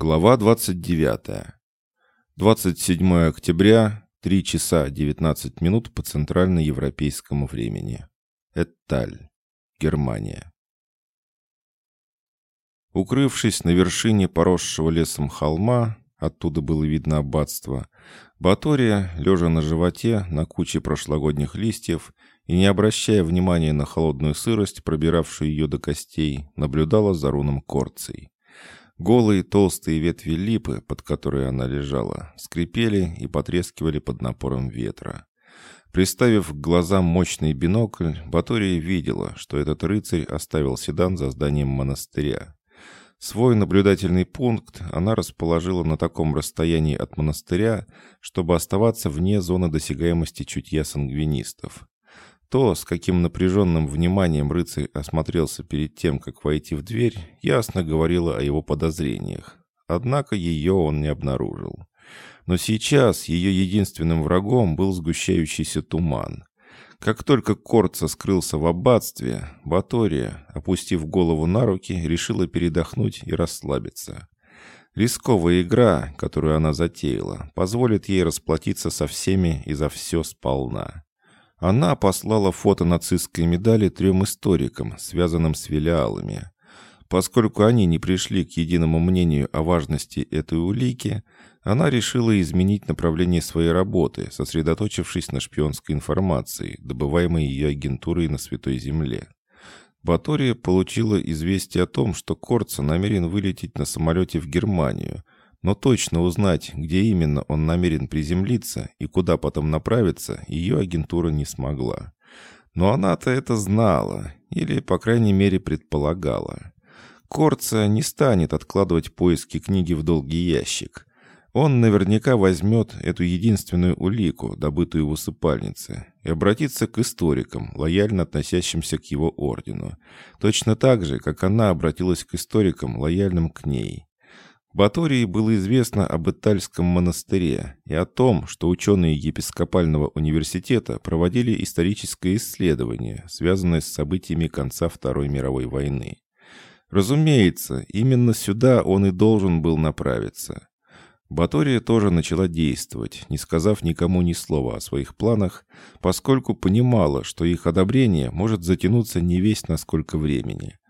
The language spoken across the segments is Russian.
Глава 29. 27 октября, 3 часа 19 минут по центральноевропейскому времени. Этталь, Германия. Укрывшись на вершине поросшего лесом холма, оттуда было видно аббатство, Батория, лежа на животе на куче прошлогодних листьев и не обращая внимания на холодную сырость, пробиравшую ее до костей, наблюдала за руном Корцей. Голые толстые ветви липы, под которой она лежала, скрипели и потрескивали под напором ветра. Приставив к глазам мощный бинокль, Батория видела, что этот рыцарь оставил седан за зданием монастыря. Свой наблюдательный пункт она расположила на таком расстоянии от монастыря, чтобы оставаться вне зоны досягаемости чутья сангвинистов. То, с каким напряженным вниманием рыцарь осмотрелся перед тем, как войти в дверь, ясно говорило о его подозрениях. Однако ее он не обнаружил. Но сейчас ее единственным врагом был сгущающийся туман. Как только Корца скрылся в аббатстве, Батория, опустив голову на руки, решила передохнуть и расслабиться. Рисковая игра, которую она затеяла, позволит ей расплатиться со всеми и за все сполна. Она послала фото нацистской медали трем историкам, связанным с филиалами. Поскольку они не пришли к единому мнению о важности этой улики, она решила изменить направление своей работы, сосредоточившись на шпионской информации, добываемой ее агентурой на Святой Земле. Батория получила известие о том, что Корца намерен вылететь на самолете в Германию – но точно узнать, где именно он намерен приземлиться и куда потом направиться, ее агентура не смогла. Но она-то это знала, или, по крайней мере, предполагала. Корца не станет откладывать поиски книги в долгий ящик. Он наверняка возьмет эту единственную улику, добытую в усыпальнице, и обратится к историкам, лояльно относящимся к его ордену. Точно так же, как она обратилась к историкам, лояльным к ней. Батории было известно об Итальском монастыре и о том, что ученые епископального университета проводили историческое исследование, связанное с событиями конца Второй мировой войны. Разумеется, именно сюда он и должен был направиться. Батория тоже начала действовать, не сказав никому ни слова о своих планах, поскольку понимала, что их одобрение может затянуться не весь на сколько времени –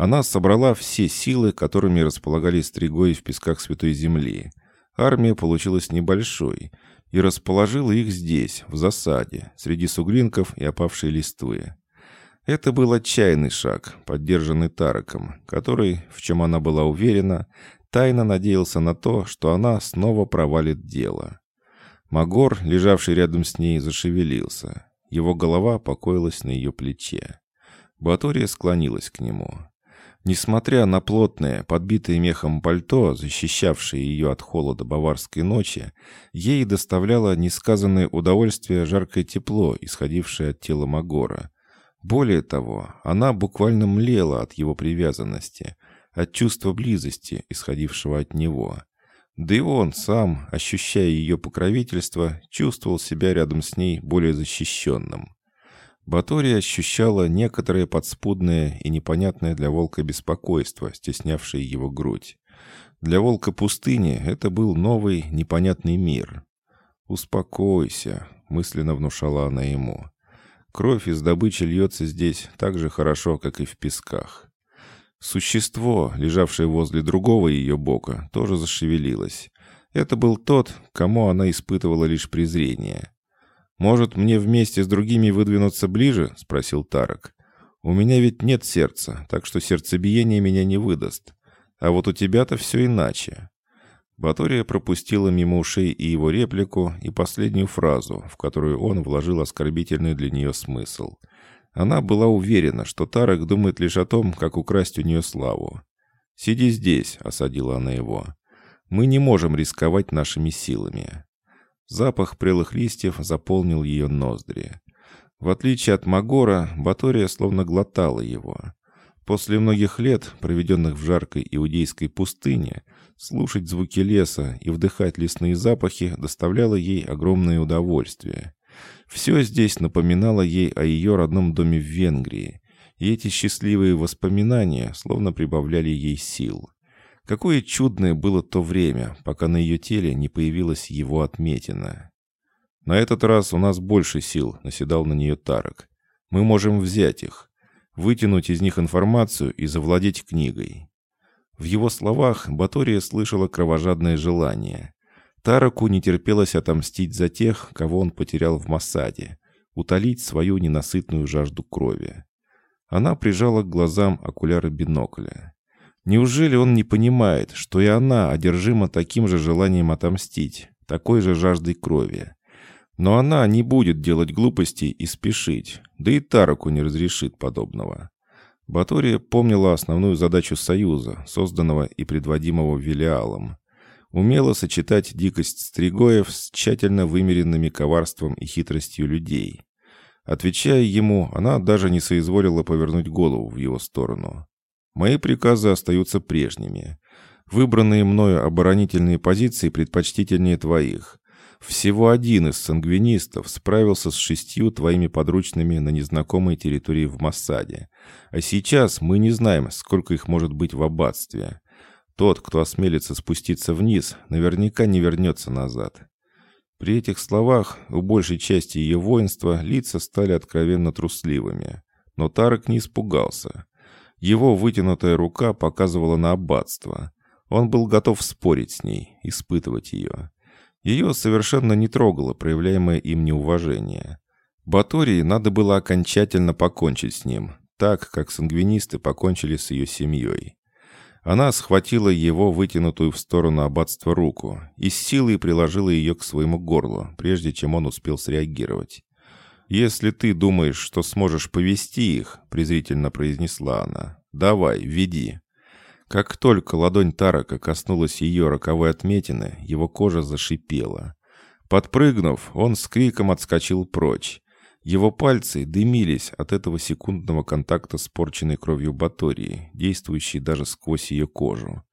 она собрала все силы, которыми располагали стригои в песках Святой Земли. Армия получилась небольшой и расположила их здесь, в засаде, среди сугринков и опавшей листвы. Это был отчаянный шаг, поддержанный Тараком, который, в чем она была уверена, тайно надеялся на то, что она снова провалит дело. Магор, лежавший рядом с ней, зашевелился. Его голова покоилась на ее плече. Батория склонилась к нему. Несмотря на плотное, подбитое мехом пальто, защищавшее ее от холода баварской ночи, ей доставляло несказанное удовольствие жаркое тепло, исходившее от тела Магора. Более того, она буквально млела от его привязанности, от чувства близости, исходившего от него. Да и он сам, ощущая ее покровительство, чувствовал себя рядом с ней более защищенным. Батория ощущала некоторое подспудное и непонятное для волка беспокойство, стеснявшее его грудь. Для волка пустыни это был новый, непонятный мир. «Успокойся», — мысленно внушала она ему. «Кровь из добычи льется здесь так же хорошо, как и в песках». Существо, лежавшее возле другого ее бока, тоже зашевелилось. Это был тот, кому она испытывала лишь презрение. «Может, мне вместе с другими выдвинуться ближе?» — спросил Тарок. «У меня ведь нет сердца, так что сердцебиение меня не выдаст. А вот у тебя-то все иначе». Батория пропустила мимо ушей и его реплику, и последнюю фразу, в которую он вложил оскорбительный для нее смысл. Она была уверена, что Тарок думает лишь о том, как украсть у нее славу. «Сиди здесь», — осадила она его. «Мы не можем рисковать нашими силами». Запах прелых листьев заполнил ее ноздри. В отличие от Магора, Батория словно глотала его. После многих лет, проведенных в жаркой иудейской пустыне, слушать звуки леса и вдыхать лесные запахи доставляло ей огромное удовольствие. Все здесь напоминало ей о ее родном доме в Венгрии, и эти счастливые воспоминания словно прибавляли ей сил. Какое чудное было то время, пока на ее теле не появилась его отметина. «На этот раз у нас больше сил», — наседал на нее Тарок. «Мы можем взять их, вытянуть из них информацию и завладеть книгой». В его словах Батория слышала кровожадное желание. Тараку не терпелось отомстить за тех, кого он потерял в Массаде, утолить свою ненасытную жажду крови. Она прижала к глазам окуляры бинокля. Неужели он не понимает, что и она одержима таким же желанием отомстить, такой же жаждой крови? Но она не будет делать глупостей и спешить, да и Тараку не разрешит подобного. Батория помнила основную задачу Союза, созданного и предводимого Велиалом. Умела сочетать дикость стригоев с тщательно вымеренными коварством и хитростью людей. Отвечая ему, она даже не соизволила повернуть голову в его сторону. «Мои приказы остаются прежними. Выбранные мною оборонительные позиции предпочтительнее твоих. Всего один из сангвинистов справился с шестью твоими подручными на незнакомой территории в Массаде. А сейчас мы не знаем, сколько их может быть в аббатстве. Тот, кто осмелится спуститься вниз, наверняка не вернется назад. При этих словах у большей части ее воинства лица стали откровенно трусливыми. Но Тарок не испугался. Его вытянутая рука показывала на аббатство. Он был готов спорить с ней, испытывать ее. Ее совершенно не трогало проявляемое им неуважение. Батории надо было окончательно покончить с ним, так, как сангвинисты покончили с ее семьей. Она схватила его вытянутую в сторону аббатства руку и с силой приложила ее к своему горлу, прежде чем он успел среагировать. «Если ты думаешь, что сможешь повести их», — презрительно произнесла она, — «давай, веди». Как только ладонь Тарака коснулась ее роковой отметины, его кожа зашипела. Подпрыгнув, он с криком отскочил прочь. Его пальцы дымились от этого секундного контакта с порченной кровью батории, действующей даже сквозь ее кожу.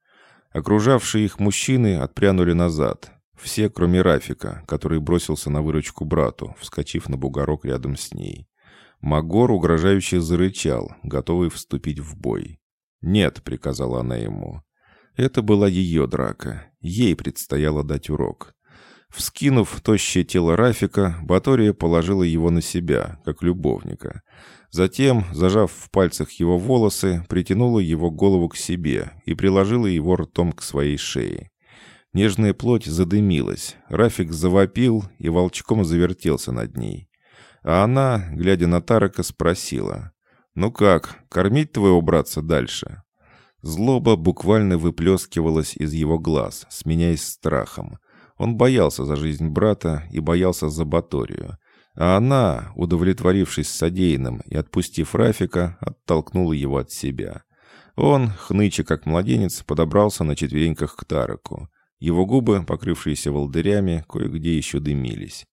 Окружавшие их мужчины отпрянули назад. Все, кроме Рафика, который бросился на выручку брату, вскочив на бугорок рядом с ней. Магор угрожающе зарычал, готовый вступить в бой. «Нет», — приказала она ему. Это была ее драка. Ей предстояло дать урок. Вскинув тощее тело Рафика, Батория положила его на себя, как любовника. Затем, зажав в пальцах его волосы, притянула его голову к себе и приложила его ртом к своей шее. Нежная плоть задымилась, Рафик завопил и волчком завертелся над ней. А она, глядя на Тарака, спросила, «Ну как, кормить твоего братца дальше?» Злоба буквально выплескивалась из его глаз, сменяясь страхом. Он боялся за жизнь брата и боялся за Баторию. А она, удовлетворившись содеянным и отпустив Рафика, оттолкнула его от себя. Он, хныча как младенец, подобрался на четвереньках к Тараку. Его губы, покрывшиеся волдырями, кое-где еще дымились.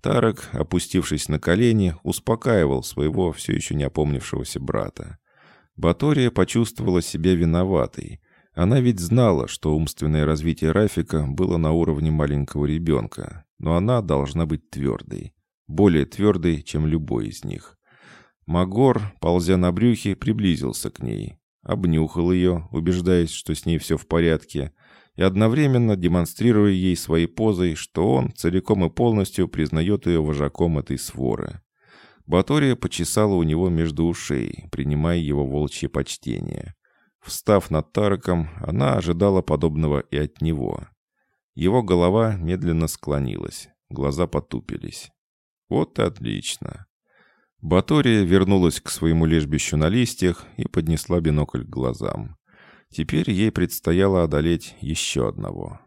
Тарок, опустившись на колени, успокаивал своего все еще не опомнившегося брата. Батория почувствовала себя виноватой. Она ведь знала, что умственное развитие Рафика было на уровне маленького ребенка, но она должна быть твердой. Более твердой, чем любой из них. Магор, ползя на брюхе, приблизился к ней. Обнюхал ее, убеждаясь, что с ней все в порядке, и одновременно демонстрируя ей своей позой, что он целиком и полностью признает ее вожаком этой своры. Батория почесала у него между ушей, принимая его волчье почтение. Встав над Тараком, она ожидала подобного и от него. Его голова медленно склонилась, глаза потупились. Вот и отлично. Батория вернулась к своему лежбищу на листьях и поднесла бинокль к глазам. Теперь ей предстояло одолеть еще одного.